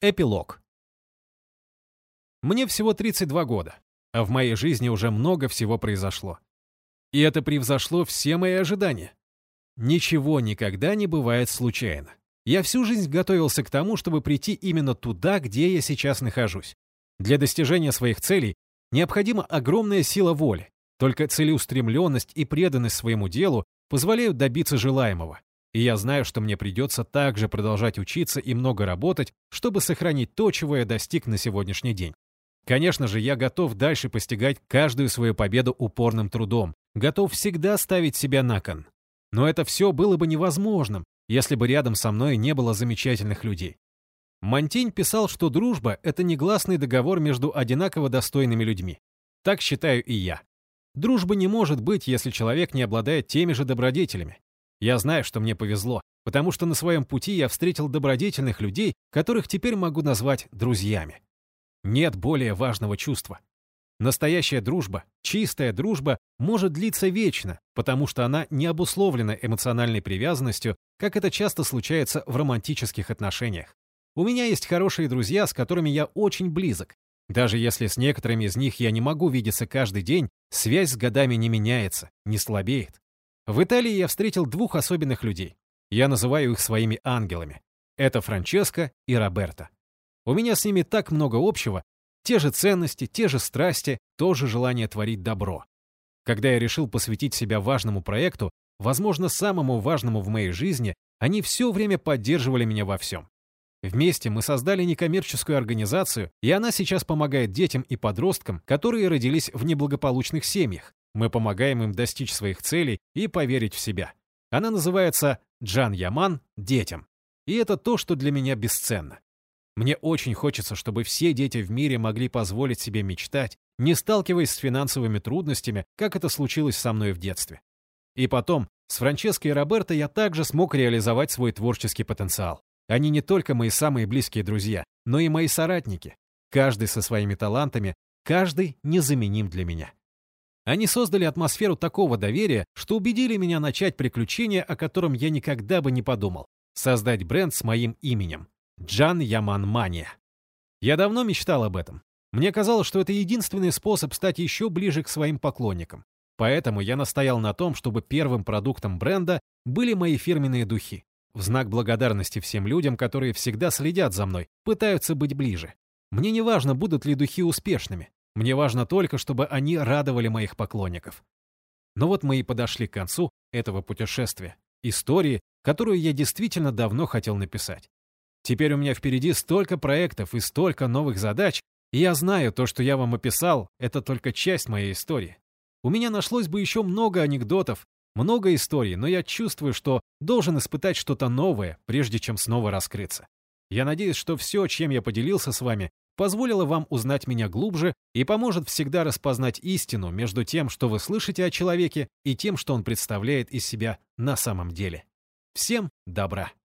Эпилог. Мне всего 32 года, а в моей жизни уже много всего произошло. И это превзошло все мои ожидания. Ничего никогда не бывает случайно. Я всю жизнь готовился к тому, чтобы прийти именно туда, где я сейчас нахожусь. Для достижения своих целей необходима огромная сила воли. Только целеустремленность и преданность своему делу позволяют добиться желаемого. И я знаю, что мне придется также продолжать учиться и много работать, чтобы сохранить то, чего я достиг на сегодняшний день. Конечно же, я готов дальше постигать каждую свою победу упорным трудом, готов всегда ставить себя на кон. Но это все было бы невозможным, если бы рядом со мной не было замечательных людей. Монтень писал, что дружба — это негласный договор между одинаково достойными людьми. Так считаю и я. Дружбы не может быть, если человек не обладает теми же добродетелями. Я знаю, что мне повезло, потому что на своем пути я встретил добродетельных людей, которых теперь могу назвать друзьями. Нет более важного чувства. Настоящая дружба, чистая дружба может длиться вечно, потому что она не обусловлена эмоциональной привязанностью, как это часто случается в романтических отношениях. У меня есть хорошие друзья, с которыми я очень близок. Даже если с некоторыми из них я не могу видеться каждый день, связь с годами не меняется, не слабеет. В Италии я встретил двух особенных людей. Я называю их своими ангелами. Это Франческо и Роберто. У меня с ними так много общего, те же ценности, те же страсти, то же желание творить добро. Когда я решил посвятить себя важному проекту, возможно, самому важному в моей жизни, они все время поддерживали меня во всем. Вместе мы создали некоммерческую организацию, и она сейчас помогает детям и подросткам, которые родились в неблагополучных семьях, мы помогаем им достичь своих целей и поверить в себя. Она называется «Джан Яман. Детям». И это то, что для меня бесценно. Мне очень хочется, чтобы все дети в мире могли позволить себе мечтать, не сталкиваясь с финансовыми трудностями, как это случилось со мной в детстве. И потом, с Франческо и Роберто я также смог реализовать свой творческий потенциал. Они не только мои самые близкие друзья, но и мои соратники. Каждый со своими талантами, каждый незаменим для меня. Они создали атмосферу такого доверия, что убедили меня начать приключение, о котором я никогда бы не подумал. Создать бренд с моим именем. Джан Яман Мания. Я давно мечтал об этом. Мне казалось, что это единственный способ стать еще ближе к своим поклонникам. Поэтому я настоял на том, чтобы первым продуктом бренда были мои фирменные духи. В знак благодарности всем людям, которые всегда следят за мной, пытаются быть ближе. Мне не важно, будут ли духи успешными. Мне важно только, чтобы они радовали моих поклонников. Но вот мы и подошли к концу этого путешествия, истории, которую я действительно давно хотел написать. Теперь у меня впереди столько проектов и столько новых задач, и я знаю, то, что я вам описал, это только часть моей истории. У меня нашлось бы еще много анекдотов, много историй, но я чувствую, что должен испытать что-то новое, прежде чем снова раскрыться. Я надеюсь, что все, чем я поделился с вами, позволило вам узнать меня глубже и поможет всегда распознать истину между тем, что вы слышите о человеке, и тем, что он представляет из себя на самом деле. Всем добра!